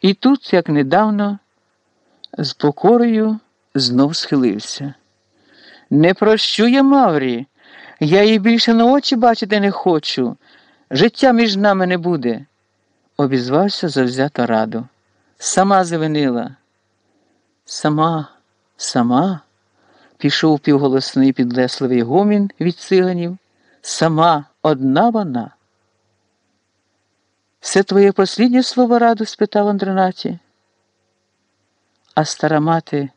І тут, як недавно, з покорою знов схилився. Не прощу я Маврі, я її більше на очі бачити не хочу. Життя між нами не буде, обізвався завзято раду. Сама завинила. Сама, сама, пішов півголосний підлесливий гомін від циганів. Сама одна вона. Це твоє посліднє слово раду? спитав Андренаті. А стара мати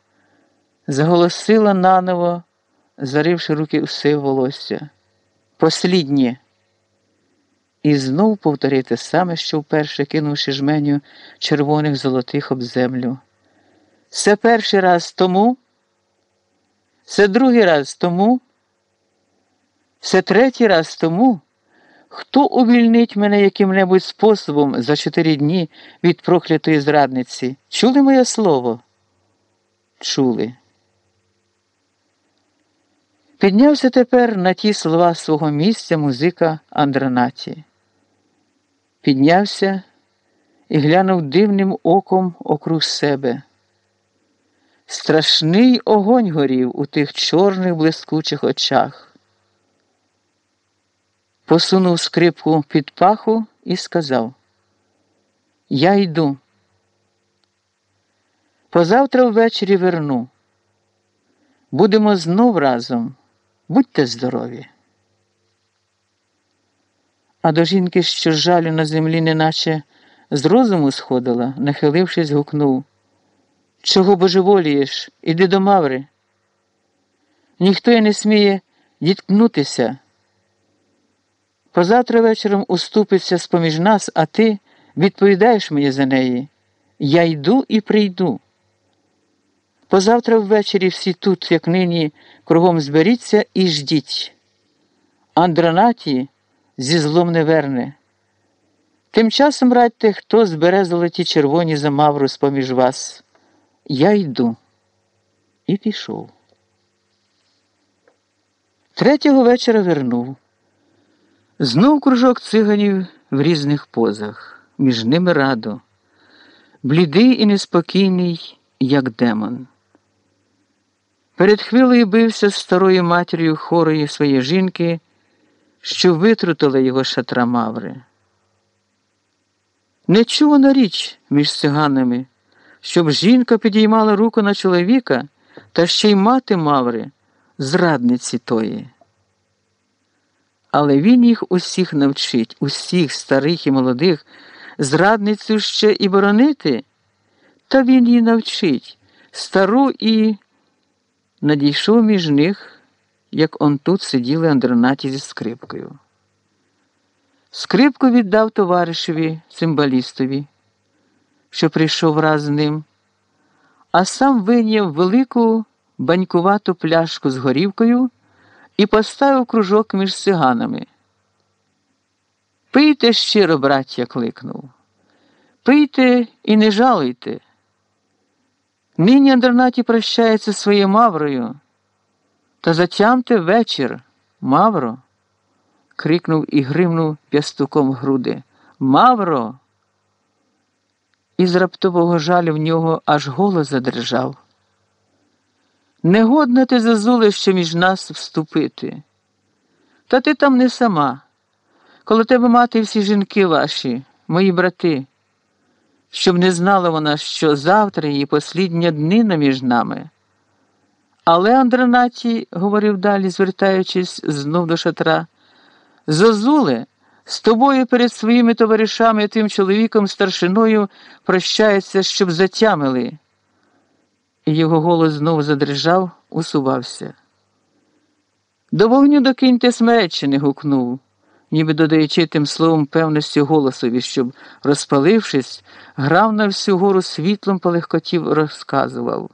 заголосила наново, заривши руки все волосся. Посліднє. І знов повтори те саме, що вперше кинувши жменю червоних золотих об землю. Це перший раз тому, це другий раз тому, це третій раз тому. Хто увільнить мене яким-небудь способом за чотири дні від проклятої зрадниці? Чули моє слово? Чули. Піднявся тепер на ті слова свого місця музика Андранаті. Піднявся і глянув дивним оком округ себе. Страшний огонь горів у тих чорних блискучих очах посунув скрипку під паху і сказав: Я йду. Позавтра ввечері верну. Будемо знов разом. Будьте здорові. А до жінки, що жалю на землі, неначе з розуму сходила, нахилившись, гукнув Чого божеволієш? Іди до Маври. Ніхто й не сміє діткнутися. Позавтра вечором уступиться з поміж нас, а ти відповідаєш мені за неї. Я йду і прийду. Позавтра ввечері всі тут, як нині, кругом зберіться і ждіть. Андранаті зі злом не верне. Тим часом радьте, хто збере золоті червоні за мавру з поміж вас. Я йду. І пішов. Третього вечора вернув. Знов кружок циганів в різних позах, між ними радо, блідий і неспокійний, як демон. Перед хвилею бився з старою матір'ю хорої своєї жінки, що витрутила його шатра Маври. Нечувана річ між циганами, щоб жінка підіймала руку на чоловіка та ще й мати Маври, зрадниці тої. Але він їх усіх навчить, усіх старих і молодих, зрадницю ще і боронити, та він її навчить, стару і надійшов між них, як он тут сиділи Андронаті зі скрипкою. Скрипку віддав товаришеві, цимбалістові, що прийшов раз з ним, а сам виняв велику банькувату пляшку з горівкою і поставив кружок між циганами. Пийте щиро, браття, кликнув. Пийте і не жалуйте. Нині Андернаті прощається своєю Маврою. Та затямте вечір, Мавро. крикнув і гримнув п'ястуком груди. Мавро. І з раптового жалю в нього аж голос задрижав. Негодна ти зазулище між нас вступити. Та ти там не сама. Коло тебе мати всі жінки ваші, мої брати, щоб не знала вона, що завтра її послідня днина між нами. Але Андранаті, говорив далі, звертаючись знов до шатра, Зозуле, з тобою перед своїми товаришами тим чоловіком старшиною прощається, щоб затямили і його голос знову задрижав, усувався. До вогню докиньте смереччини, гукнув, ніби додаючи тим словом певності голосові, щоб, розпалившись, грав на всю гору світлом полегкотів, розказував.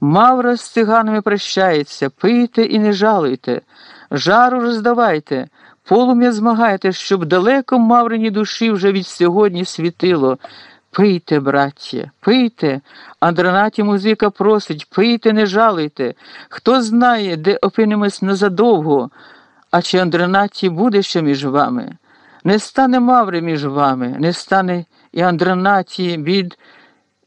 Мавра з циганами прощається, пийте і не жалуйте, жару роздавайте, полум'я змагайте, щоб далеко маврині душі вже від сьогодні світило. Пийте, браття, пийте, Андронаті музика просить, пийте, не жалуйте. Хто знає, де опинимось незадовго, а чи Андронаті буде ще між вами? Не стане маври між вами, не стане і Андронаті бід